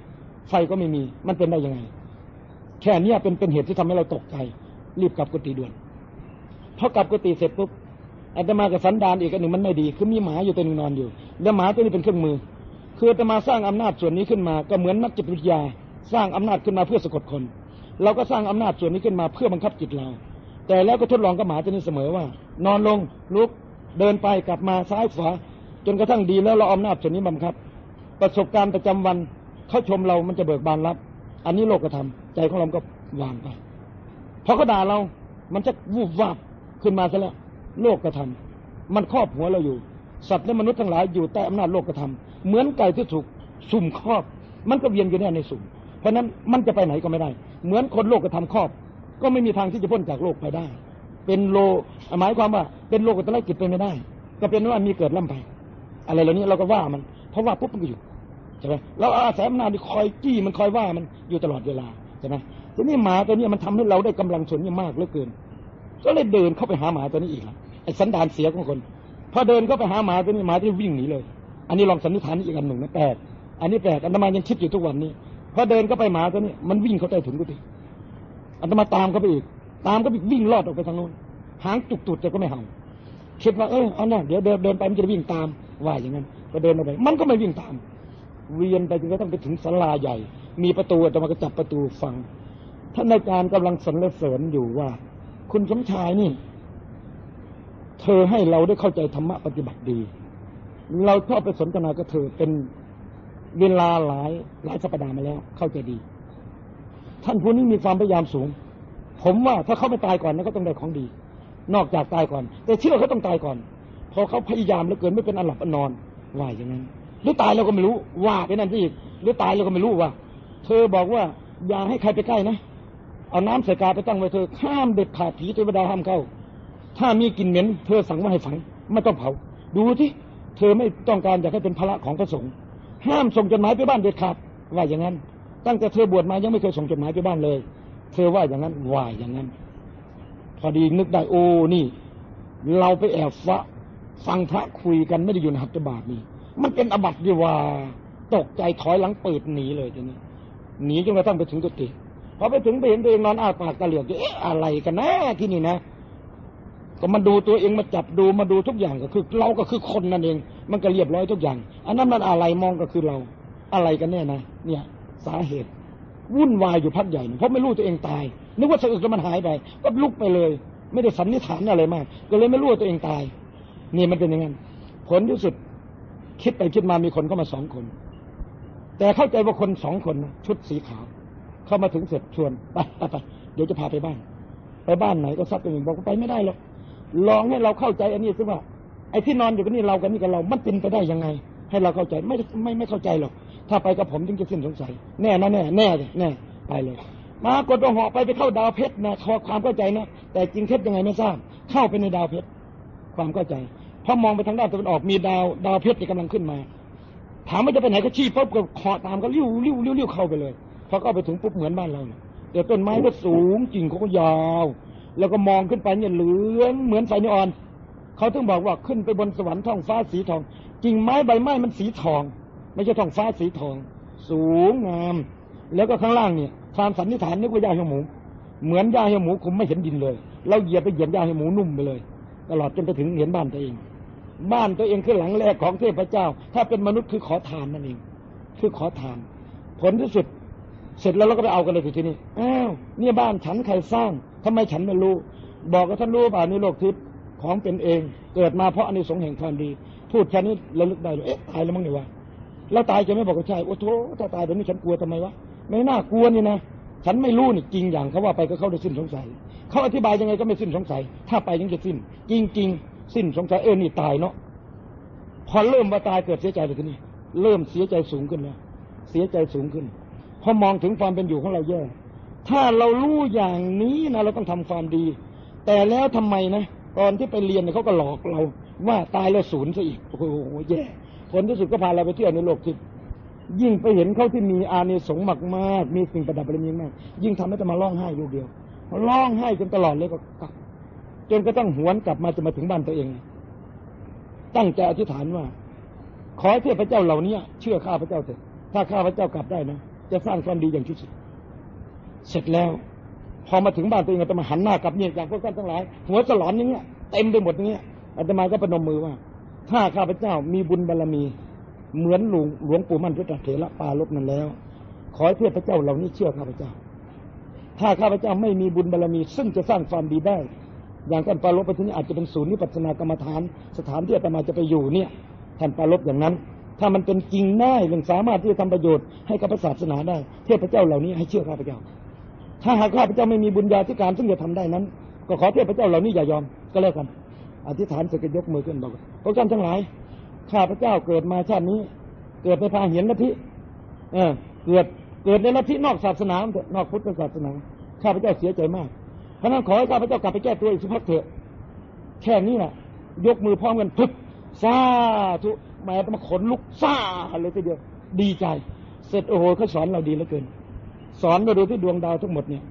ไฟก็ไม่มีมันเป็นได้ยังไง แค่นี้เป็นเป็นเหตุที่ทำให้เราตกใจ รีบกลับกุฏิด่วนพอกลับกุฏิเสร็จปุ๊บ อาตมากับสันดานอีกอันหนึ่งมันไม่ดี คือมีหมาอยู่ตัวหนึ่งนอนอยู่ แล้วหมาตัวนี้เป็นเครื่องมือ คืออาตมาสร้างอำนาจส่วนนี้ขึ้นมา ก็เหมือนนักจิตวิทยา สร้างอำนาจขึ้นมาเพื่อสะกดคน เราก็สร้างอำนาจส่วนนี้ขึ้นมาเพื่อบังคับจิตเรา แต่แล้วก็ทดลองกับหมาตัวนี้เสมอว่า นอนลงลุกเดินไปกลับมาซ้ายขวาจนกระทั่งดีแล้วเราอำนาจส่วนนี้บังคับ ประสบการณ์ประจำวันเขาชมเรามันจะเบิกบานรับ อันนี้โลกกระทำใจของเราก็วางไปพอเขาด่าเรา มันจะวูบวาบขึ้นมาซะแล้ว โลกกระทำมันครอบหัวเราอยู่ สัตว์และมนุษย์ทั้งหลายอยู่ใต้อำนาจโลกกระทำเหมือนไก่ที่ถูกสุ่มครอบ มันก็เวียนอยู่แน่ในสุ่ม เพราะนั้นมันจะไปไหนก็ไม่ได้ เหมือนคนโลกกระทำครอบ ก็ไม่มีทางที่จะพ้นจากโลกไปได้ เป็นโลหมายความว่า เป็นโลกกตะไลกิจไปไม่ได้ ก็เป็นว่ามีเกิดล่ำไป อะไรเหล่านี้เราก็ว่ามัน เพราะว่าปุ๊บมันก็อยู่ใช่ไหมเราอาศัยอำนาจที่คอยจี้มันคอยว่ามันอยู่ตลอดเวลาใช่ไหมทีนี้หมาตัวนี้มันทำให้เราได้กำลังชนมากเหลือเกิน ก็เลยเดินเข้าไปหาหมาตัวนี้อีกไอ้ สันดานเสียของคน พอเดินเข้าไปหาหมาตัวนี้หมาที่วิ่งหนีเลย อันนี้ลองสันนิษฐานอีกอันหนึ่งนะแปลกอันนี้แปลกอันตมายังคิดอยู่ทุกวันนี้พอเดินเข้าไปหมาตัวนี้มันวิ่งเข้าใต้ถุนกุฏิอันตมาตามเข้าไปอีก ตามก็ไปวิ่งลอดออกไปทางโน้นหางจุกตุดแต่ก็ไม่เห่าคิดว่าเออเอาหน่ะเดี๋ยวเดินเดินไปมันจะวิ่งตามว่าอย่างนั้นก็เดินไป มันก็ไม่วิ่งตาม เวียนไปจนกระทั่งไปถึงศาลาใหญ่ มีประตูแต่มาก็จับประตูฟังท่านอาจารย์กำลังสรรเสริญอยู่ว่า คุณสมชายนี่ เธอให้เราได้เข้าใจธรรมะปฏิบัติดี เราชอบไปสนทนากับเธอเป็นเวลาหลายหลายสัปดาห์มาแล้ว เข้าใจดี ท่านผู้นี้มีความพยายามสูง ผมว่าถ้าเขาไม่ตายก่อนนะเขาต้องได้ของดี นอกจากตายก่อน แต่เชื่อเขาต้องตายก่อน พอเขาพยายามแล้วเกินไม่เป็นอันหลับอันนอนว่าอย่างนั้นหรือตายเราก็ไม่รู้ว่าไปนั่นที่อีกหรือตายเราก็ไม่รู้ว่า เธอบอกว่าอย่าให้ใครไปใกล้นะเอาน้ำใส่กาไปตั้งไว้เธอข้ามเด็ดขาดผีเทวดาห้ามเข้า ถ้ามีกลิ่นเหม็น เธอสั่งว่าให้ฝังไม่ต้องเผา ดูที่เธอไม่ต้องการอยากให้เป็นภาระของพระสงฆ์ห้ามส่งจดหมายไปบ้านเด็ดขาดว่าอย่างนั้น ตั้งแต่เธอบวชมายังไม่เคยส่งจดหมายไปบ้านเลย เธอว่าอย่างนั้นว่าอย่างนั้น พอดีนึกได้โอ้นี่ เราไปแอบฟะฟังพระคุยกันไม่ได้อยู่ในหัตถบาทนี่มันเป็นอบัติดีว่าตกใจถอยหลังเปิดหนีเลยทีนี้หนีจนกระทั่งไปถึงกุฏิพอไปถึงไปเห็นตัวเองนอนอ้าปากตะเหลือกเอ๊ะอะไรกันนะที่นี่นะ ก็มาดูตัวเองมาจับดูมาดูทุกอย่างก็คือ เราก็คือคนนั่นเอง มันก็เรียบร้อยทุกอย่าง อันนั้นมันอะไรมองก็คือเราอะไรกันแน่นะเนี่ย สาเหตุ วุ่นวายอยู่พักใหญ่เพราะไม่รู้ตัวเองตาย นึกว่าสะอึกแล้วมันหายไปก็ลุกไปเลย ไม่ได้สันนิษฐานอะไรมาก ก็เลยไม่รู้ว่าตัวเองตายนี่มันเป็นอย่างนั้นผลที่สุดคิดไปคิดมามีคนเข้ามาสองคน แต่เข้าใจว่าคนสองคนนะชุดสีขาว เข้ามาถึงเสร็จชวนไปไปไปเดี๋ยวจะพาไปบ้าน ไปบ้านไหนก็ซัดตัวเองบอกไปไม่ได้หรอก ลองให้เราเข้าใจอันนี้ซิว่าไอ้ที่นอนอยู่กันนี่เรากันนี่กับเรา มันเป็นไปได้ยังไง ให้เราเข้าใจไม่ไม่ไม่เข้าใจหรอกถ้าไปกับผมจึงจะสิ้นสงสัย แน่นะแน่แน่แน่ไปเลย มากดตัวหอไปไปเข้าดาวเพชรนะขอความเข้าใจนะแต่จริงเท็จยังไงไม่ทราบ เข้าไปในดาวเพชรความเข้าใจพอมองไปทางด้านตะวันออกมีดาวดาวเพชรที่กำลังขึ้นมา ถามว่าจะไปไหนก็ชี้ปุ๊บก็ขอตามก็ริ้วริ้วริ้วริ้วเข้าไปเลยพอเข้าไปถึงปุ๊บเหมือนบ้านเราเดี๋ยวต้นไม้ก็สูงจริงเขาก็ยาว แล้วก็มองขึ้นไปเนี่ยเหลืองเหมือนไฟนีออนเขาถึงบอกว่าขึ้นไปบนสวรรค์ท้องฟ้าสีทองกิ่งไม้ใบไม้มันสีทอง ไม่ใช่ท้องฟ้าสีทอง สูงงาม แล้วก็ข้างล่างเนี่ยความสันนิษฐานนึกว่าหญ้าเหี่ยวหมู เหมือนหญ้าเหี่ยวหมูคุมไม่เห็นดินเลย เราเหยียบไปเหยียบหญ้าเหี่ยวหมูนุ่มไปเลย ตลอดจนไปถึงเห็นบ้านตัวเอง บ้านตัวเองคือหลังแรกของเทพเจ้า ถ้าเป็นมนุษย์คือขอทานนั่นเอง คือขอทาน ผลที่สุด เสร็จแล้วเราก็ไปเอากันเลยทีนี้อ้าวเนี่ยบ้านฉันใครสร้างทำไมฉันไม่รู้ บอกกับท่านรู้ป่านี่โลกทิพย์ของเป็นเอง เกิดมาเพราะอันนี้สงแห่งความดี พูดแค่นี้ระลึกได้เลยเอ๊ะตายแล้วมั้งเนี่ยวะแล้วตายจะไม่บอกว่าใช่โอ้โถถ้าตายแบบนี้ฉันกลัวทำไมวะไม่น่ากลัวนี่นะฉันไม่รู้นี่จริงอย่างเขาว่าไปก็เข้าได้สิ้นสงสัยเขาอธิบายยังไงก็ไม่สิ้นสงสัย ถ้าไปยังจะสิ้น จริงจริงสิ้นสงสัยเออนี่ตายเนาะพอเริ่มว่าตายเกิดเสียใจเลยทีนี้เริ่มเสียใจสูงขึ้นแล้วเสียใจสูงขึ้น พอมองถึงความเป็นอยู่ของเราแย่ ถ้าเรารู้อย่างนี้นะเราต้องทำความดี แต่แล้วทำไมนะตอนที่ไปเรียนเนี่ยเขาก็หลอกเรา ว่าตายแล้วศูนย์ซะอีกโอ้โหแย่ผลที่สุดก็พาเราไปเที่ยวในโลกที่ยิ่งไปเห็นเขาที่มีอานิสงส์มากๆมีสิ่งประดับบารมีมาก ยิ่งทำให้จะมาร้องไห้ลูกเดียวร้องไห้จนตลอดเลยก็กลับจนก็ต้องหวนกลับมาจะมาถึงบ้านตัวเอง ตั้งใจอธิษฐานว่า ขอให้เทพเจ้าเหล่านี้เชื่อข้าพเจ้าเถิดถ้าข้าพเจ้ากลับได้นะ จะสร้างความดีอย่างที่สุด เสร็จแล้ว พอมาถึงบ้านตัวเองอาตมาหันหน้ากลับเนี่ยอย่างพวกท่านทั้งหลาย หัวสลอนอย่างเงี้ยเต็มไปหมดอย่างเงี้ยอาตมาก็ประนมมือว่า ถ้าข้าพเจ้ามีบุญบารรมี เหมือนหลวงหลวงปู่มั่นพุทธเถระปาลบนั้นแล้ว ขอให้เทพเจ้าเหล่านี้เชื่อข้าพเจ้า ถ้าข้าพเจ้าไม่มีบุญบารรมี ซึ่งจะสร้างความดีได้ อย่างท่านปาลบไปที่นี้อาจจะเป็นศูนย์นิพพานกรรมฐาน สถานที่อาตมาจะไปอยู่เนี่ยท่านปาลบอย่างนั้น ถ้ามันเป็นจริงได้หรือสามารถที่จะทำประโยชน์ให้กับศาสนาได้ เทพเจ้าเหล่านี้ให้เชื่อข้าพเจ้า ถ้าหากข้าพเจ้าไม่มีบุญญาธิการซึ่งจะทำได้นั้น ก็ขอเทพเจ้าเหล่านี้อย่ายอมก็แล้วกัน อธิษฐานเสร็จก็ยกมือขึ้นบอกพระเจ้าทั้งหลาย ข้าพเจ้าเกิดมาชาตินี้ เกิดในพาเห็นลัทธิเออเกิดเกิดในลัทธินอกศาสนานอกพุทธศาสนา ข้าพเจ้าเสียใจมากเพราะนั้นขอให้ข้าพเจ้ากลับไปแก้ตัวอีกสักพักเถอะแค่นี้แหละยกมือพร้อมกันพึบ ซาทุแม่ต้องมาขนลุกซาเลยทีเดียว ดีใจ เสร็จโอ้โหเขาสอนเราดีเหลือเกิน สอนมาดูที่ดวงดาวทั้งหมดเนี่ย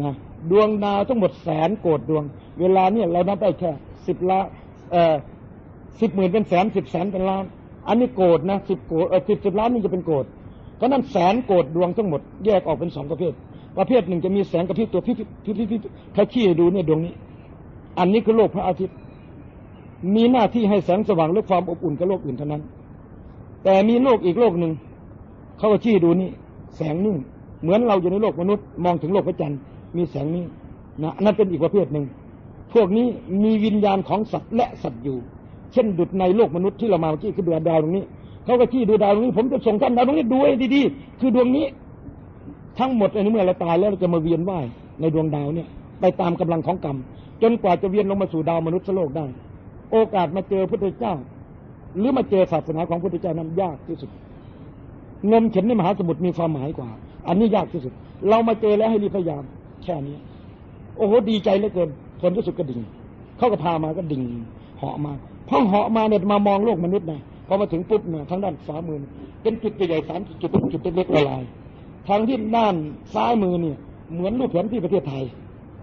นะดวงดาวทั้งหมดแสนโกดดวง เวลาเนี่ยเรานับได้แค่สิบล้านเอ่อสิบหมื่นเป็นแสนสิบแสนเป็นล้าน อันนี้โกดนะสิบโกดเออสิบสิบล้านนี่จะเป็นโกดเพราะนั้นแสนโกดดวงทั้งหมดแยกออกเป็นสองประเภท ประเภทหนึ่งจะมีแสงกระพริบตัวพิพิพิพิพิถ้าขี้ดูเนี่ยดวงนี้ อันนี้คือโลกพระอาทิตย์ มีหน้าที่ให้แสงสว่างและความอบอุ่นกับโลกอื่นเท่านั้น แต่มีโลกอีกโลกหนึ่งเขาก็ชี้ดูนี่แสงนิ่ง เหมือนเราอยู่ในโลกมนุษย์ มองถึงโลกพระจันทร์มีแสงนี้นะนั่นเป็นอีกประเภทหนึ่ง พวกนี้มีวิญญาณของสัตว์และสัตว์อยู่ เช่นดุดในโลกมนุษย์ที่เรามาเมื่อกี้คือดวงดาวตรงนี้เขาก็ที่ดูดาวตรงนี้ ผมจะส่งท่านดาวตรงนี้ดูให้ดีๆคือดวงนี้ ทั้งหมดอันนี้เมื่อเราตายแล้วเราจะมาเวียนว่ายในดวงดาวเนี่ย ไปตามกำลังของกรรมจนกว่าจะเวียนลงมาสู่ดาวมนุษย์โลกได้ โอกาสมาเจอพระพุทธเจ้า หรือมาเจอศาสนาของพระพุทธเจ้านั้นยากที่สุดงมเข็มในมหาสมุทรมีความหมายกว่า อันนี้ยากที่สุด เรามาเจอแล้วให้รีบพยายามแค่นี้ โอ้โหดีใจเหลือเกินผลที่สุดก็ดิ่งเขาก็พามาก็ดิ่งเหาะมาพอเหาะมาเนี่ยมามองโลกมนุษย์นะพอมาถึงปุ๊บเนี่ยทางด้านขวามือ เป็นจุดใหญ่ๆสามจุดจุดเล็กๆละลายทางที่ด้านซ้ายมือเนี่ย เหมือนรูปแผนที่ประเทศไทย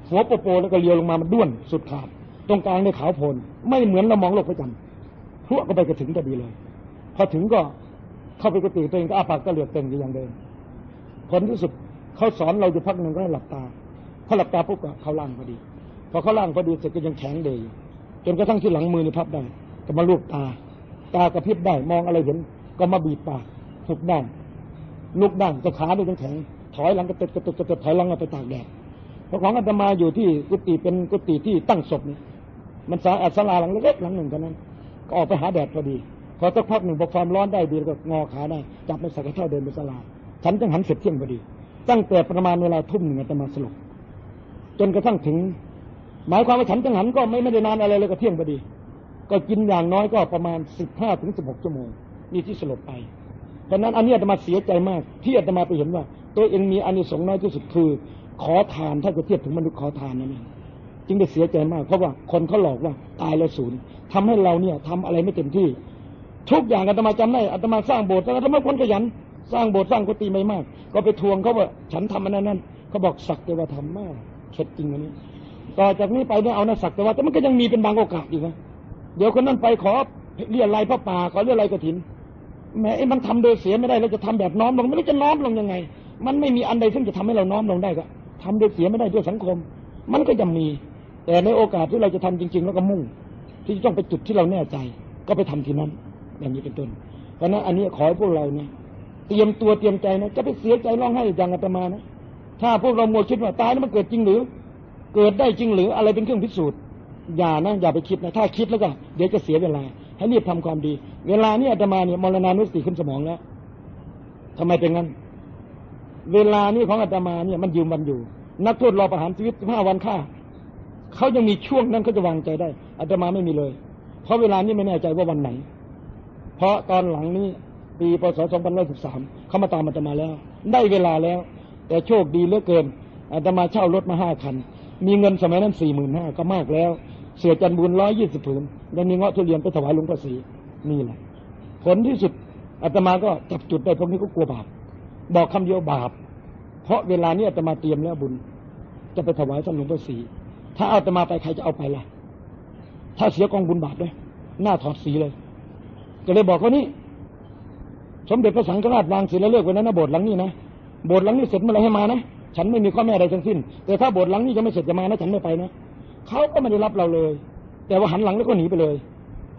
หัวโปโปแล้วก็เลียวลงมามันด้วนสุดขาด ตรงกลางในขาวโพลนไม่เหมือนเรามองโลกประจำพวกก็ไปกระถึงก็ดีเลย พอถึงก็เข้าไปกติตัวเองก็อาปากก็เหลือกเต็มอย่างเดิมผลที่สุดเขาสอนเราอยู่พักหนึ่งก็ให้หลับตาพอหลับตาปุ๊บก็เขาล่างพอดี พอเขาล่างพอดีเสร็จก็ยังแข็งเดยจนกระทั่งที่หลังมือนี่พับได้ ก็มาลูบตา ตากระพริบได้มองอะไรเห็น ก็มาบีบปากหุบด้ลุกด้จะขาด้วยทั้งแข็งถอยหลังกระตุกกระตุกกระตุกถอยหลังไปตากแดดพอของอาตมาอยู่ที่กุฏิเป็นกุฏิที่ตั้งศพนี่ มันสาอัศลาหลังเล็กหลังหนึ่งเท่านั้น ก็ออกไปหาแดดพอดี พอสักพักหนึ่งพอความร้อนได้ดีก็งอขาได้จับไม่ส่กระเท่าเดินไปศาลาฉันจังหันเสร็จเที่ยงพอดี ตั้งแต่ประมาณเวลาทุ่มหนึ่งอาตมาสลบจนกระทั่งถึง หมายความว่าฉันจังหันก็ไม่ไม่ได้นานอะไรเลยก็เที่ยงพอดี ก็กินอย่างน้อยก็ประมาณสิบห้าถึงสิบหกชั่วโมงนี่ที่สลบไปเพราะนั้นอันนี้อาตมาเสียใจมาก ที่อาตมาไปเห็นว่า ตัวเองมีอานิสงส์น้อยที่สุดคือ ขอทานถ้าจะเทียบถึงมนุษย์ขอทานนั่นเอง จึงได้เสียใจมากเพราะว่าคนเขาหลอกว่าตายแล้วศูนย์ทำให้เราเนี่ยทำอะไรไม่เต็มที่ ทุกอย่างอาตมาจำได้อาตมาสร้างโบสถ์อาตมาคนขยัน สร้างโบสถ์สร้างกุฏิไม่มาก ก็ไปทวงเขาว่าฉันทำอันนั้นนั่นเขาบอกสักแต่ว่าทำมากเข็ดจริงอันนี้ ต่อจากนี้ไปเนี่ยเอานะสักแต่ว่าแต่มันก็ยังมีเป็นบางโอกาสอยู่นะเดี๋ยวคนนั้นไปขอเรียอะไรพระป่าขอเรียอะไรกระถินแม้มันทำโดยเสียไม่ได้เราจะทำแบบน้อมลงไม่รู้จะน้อมลงยังไง มันไม่มีอันใดซึ่งจะทำให้เราน้อมลงได้ก็ทำโดยเสียไม่ได้ด้วยสังคม มันก็ยังมี แต่ในโอกาสที่เราจะทำจริง ๆ แล้วก็มุ่ง ที่จะต้องไปจุดที่เราแน่ใจ ก็ไปทำที่นั้นอย่างนี้เป็นต้น เพราะนั้นอันนี้ขอให้พวกเราเนี่ยเตรียมตัวเตรียมใจนะจะไปเสียใจร้องไห้อย่างอาตมานะถ้าพวกเราโมคิดว่าตายแล้วมันเกิดจริงหรือ เกิดได้จริงหรืออะไรเป็นเครื่องพิสูจน์อย่านะอย่าไปคิดนะถ้าคิดแล้วก็เดี๋ยวจะเสียเวลาให้รีบทำความดี เวลานี้อาตมาเนี่ยมรณานุสติขึ้นสมองแล้วทำไมเป็นงั้น เวลานี้ของอาตมาเนี่ยมันยืมวันอยู่ นักโทษรอประหารชีวิตห้าวันฆ่า เขายังมีช่วงนั้นเขาจะวางใจได้อาตมาไม่มีเลย เพราะเวลานี้ไม่แน่ใจว่าวันไหน เพราะตอนหลังนี้ปีพศ2513เขามาตามอาตมาแล้ว ได้เวลาแล้ว แต่โชคดีเหลือเกินอาตมาเช่ารถมาห้าคัน มีเงินสมัยนั้นสี่หมื่นห้าก็มากแล้ว เสียจันบุญร้อยยี่สิบผืนยังมีเงาะทุเรียนไปถวายหลวงพ่อศรีนี่แหละผลที่สุดอาตมาก็จับจุดได้พวกนี้ก็กลัวบาป บอกคำเดียวบาป เพราะเวลานี้อาตมาเตรียมแล้วบุญ จะไปถวายท่านหลวงพ่อศรี ถ้าเอาตมาไปใครจะเอาไปล่ะ ถ้าเสียกองบุญบาปด้วย หน้าถอดสีเลย ก็เลยบอกว่านี่ สมเด็จพระสังฆราชวางศีลแล้วเลิกไว้นั้นนะโบสถ์หลังนี้นะโบสถ์หลังนี้เสร็จเมื่อไรให้มานะฉันไม่มีข้อแม้ใดทั้งสิ้น แต่ถ้าโบสถ์หลังนี้ยังไม่เสร็จจะมานะฉันไม่ไปนะเขาก็ไม่ได้รับเราเลย แต่ว่าหันหลังแล้วก็หนีไปเลย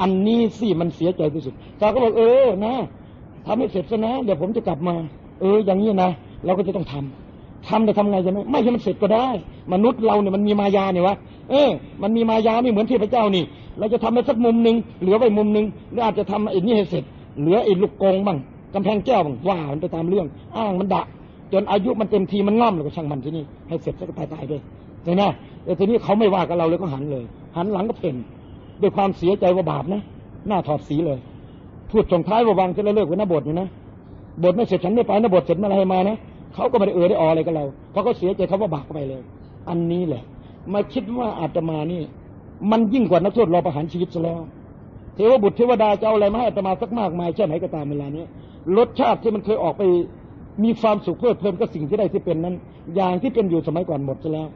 อันนี้สิมันเสียใจที่สุดตาก็บอกเออนะทำให้เสร็จซะนะ เดี๋ยวผมจะกลับมา เออ อย่างนี้นะเราก็จะต้องทำ ทำแต่ทำไงจะไม่ไม่ให้มันเสร็จก็ได้ มนุษย์เราเนี่ยมันมีมายาเนี่ยวะเออ มันมีมายาไม่เหมือนเทพเจ้านี่ เราจะทำไปสักมุมหนึ่งเหลือไว้มุมหนึ่งหรืออาจจะทำไอ้นี่ให้เสร็จ เหลือไอ้ลูกกงบ้างกำแพงแก้วบ้างว่ามันไปตามเรื่อง อ้างมันดะจนอายุมันเต็มทีมันง่อมแล้วก็ช่างมันที่นี่ให้เสร็จสักตายตายไปเห็นไหมแต่ทีนี้เขาไม่ว่ากับเราเลยก็หันเลย หันหลังก็เพ่นด้วยความเสียใจว่าบาปนะหน้าถอดสีเลยพูดส่งท้ายว่าวางจะเลิกไว้นะบทนี่นะบทไม่เสร็จฉันไม่ไปนะบทเสร็จเมื่อไรมานะ เขาก็ไม่ได้เออได้ออะไรกับเราเพราะเขาเสียใจเขาว่าบาปไปเลย อันนี้แหละ มาคิดว่าอาตมานี่ มันยิ่งกว่านักโทษรอประหารชีวิตซะแล้ว เทวบุตรเทวดาจะเอาอะไรมาให้อาตมาสักมากมายแค่ไหนก็ตามเวลานี้รสชาติที่มันเคยออกไป มีความสุขเพลิดเพลินก็สิ่งที่ได้ที่เป็นนั้น อย่างที่เป็นอยู่สมัยก่อนหมดซะแล้ว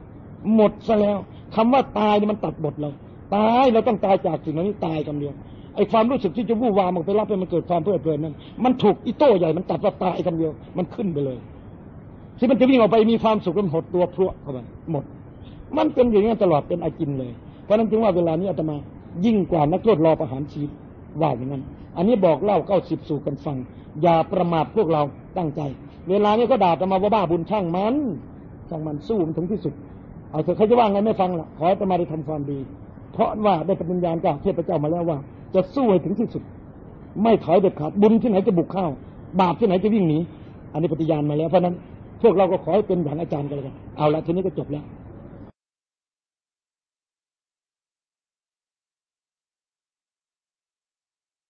หมดซะแล้วคำว่าตายนี่มันตัดบทเราตายเราต้องตายจากสิ่งนี้ตายคำเดียวไอ้ความรู้สึกที่จะวู่วามออกไปรับให้มันเกิดความเพลิดเพลินนั้น มันถูกอิโต้ใหญ่มันตัดว่าตายคำเดียว มันขึ้นไปเลย ที่มันจะวิ่งออกไปมีความสุขมันหดตัวพรวเข้าไปหมด มันเป็นอย่างนี้ตลอดเป็นอากินเลย เพราะนั้นจึงว่าเวลานี้อาตมายิ่งกว่านักโทษรอประหารชีวิตว่าอย่างนั้น อันนี้บอกเล่าเก้าสิบสู่กันฟัง อย่าประมาทพวกเราตั้งใจ เวลานี้ก็ด่าอาตมาว่าบ้าบุญช่างมันช่างมันสู้มันถึงที่สุด เอาเถอะเขาจะว่าไงไม่ฟังละขออาตมาได้ทำความดี เพราะว่าได้ปฏิญญาณกับเทพเจ้ามาแล้วว่า จะสู้ให้ถึงที่สุด ไม่ถอยเด็ดขาดบุญที่ไหนจะบุกเข้าบาปที่ไหนจะวิ่งหนีอันนี้ปฏิญาณมาแล้วเพราะนั้น พวกเราก็ขอให้เป็นอย่างอาจารย์กันเลยเอาละทีนี้ก็จบแล้ว